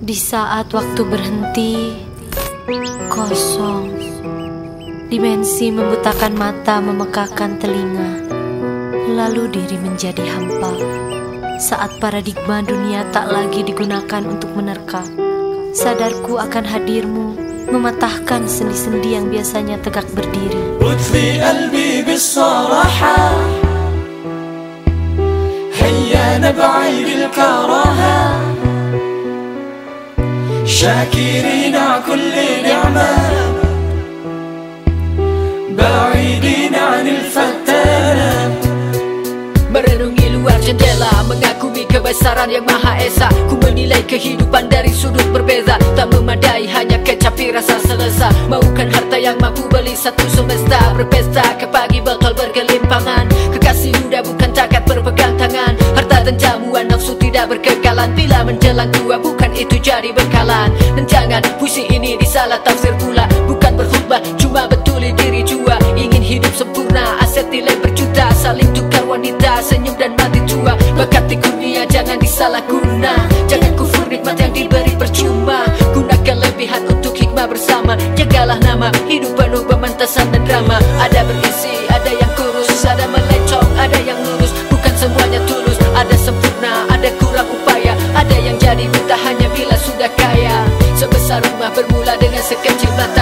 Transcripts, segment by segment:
Di saat waktu berhenti, kosong, dimensi membutakan mata, memekakan telinga, lalu diri menjadi hampa. Saat paradigma dunia tak lagi digunakan untuk menerka, sadarku akan hadirmu mematahkan sendi-sendi yang biasanya tegak berdiri. شاكرين كل نعمة بعيدين عن الفتانة Merenungi luar jendela Mengagumi kebesaran yang maha esa Ku menilai kehidupan dari sudut berbeza Tak memadai hanya kecapi rasa selesa Maukan harta yang mampu beli satu semesta Berpesta ke pagi bakal berkelimpangan Kekasih muda bukan takat berpegang tangan Harta dan jamuan nafsu tidak berkekalan Bila menjelang tua bukan itu jadi bekalan. Dan jangan puisi ini disalah tafsir pula. Bukan berkhutbah cuma betuli diri jua. Ingin hidup sempurna aset nilai berjuta. Saling tukar wanita senyum dan mati tua. Bakat di kurnia jangan disalahguna. Jangan kufur nikmat yang diberi percuma. Gunakan lebihan untuk hikmah bersama. Jagalah nama hidup penuh pemantasan bermula dengan sekecil mata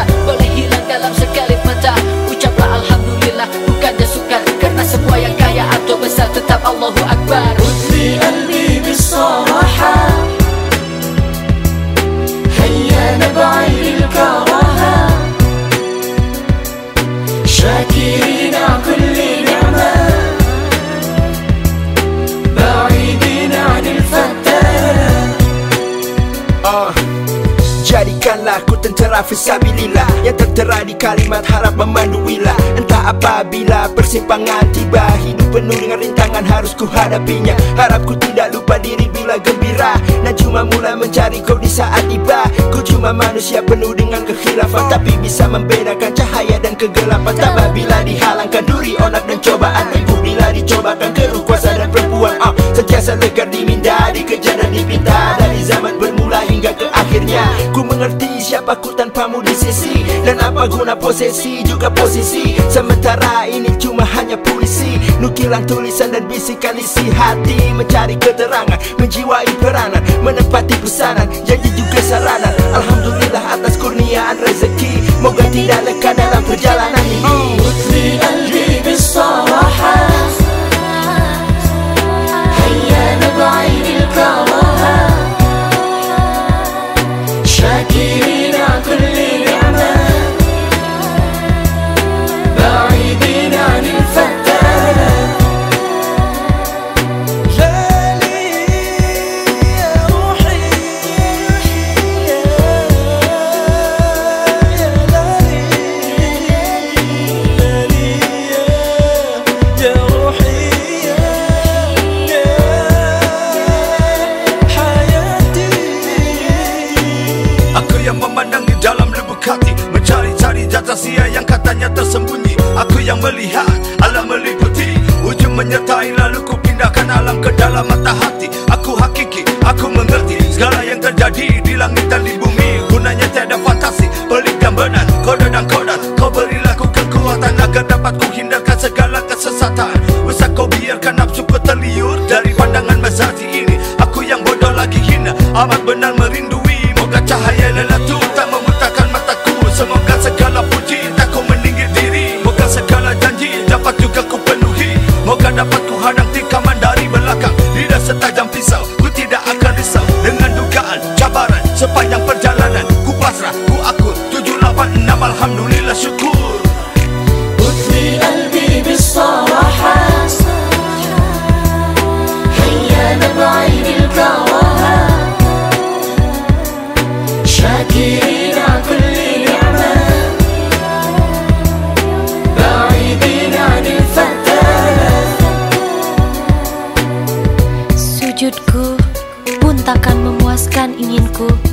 Jadikanlah ku tentera fisabilillah. Yang tertera di kalimat harap memandu wila Entah apabila persimpangan tiba Hidup penuh dengan rintangan harus ku hadapinya Harapku tidak lupa diri bila gembira. Dan cuma mula mencari kau di saat tiba. Ku cuma manusia penuh dengan kekhilafan Tapi bisa membedakan cahaya dan kegelapan. Tabah bila dihalangkan duri, onak dan cobaan Ibu bila dicobakan keruh kuasa dan perempuan ah, Sentiasa legar diminda, dikejar dan dipinta Dari zaman bermula hingga ke akhirnya Ku mengerti siapa ku tanpamu di sisi. Dan apa guna posesi juga posisi. Sementara ini cuma hanya puisi. Nukilan tulisan dan bisikan isi hati. Mencari keterangan, menjiwai peranan Menepati pesanan, janji juga saranan. Alhamdulillah atas kurniaan rezeki. Moga tidak leka dalam perjalanan ini. في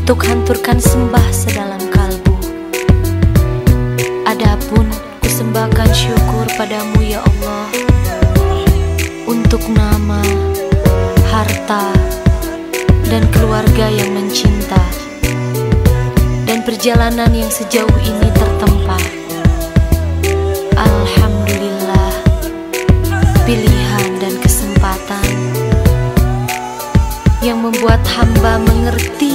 Untuk hanturkan sembah sedalam kalbu Adapun kusembahkan syukur padamu ya Allah Untuk nama, harta, dan keluarga yang mencinta perjalanan yang sejauh ini tertempa. Alhamdulillah, pilihan dan kesempatan yang membuat hamba mengerti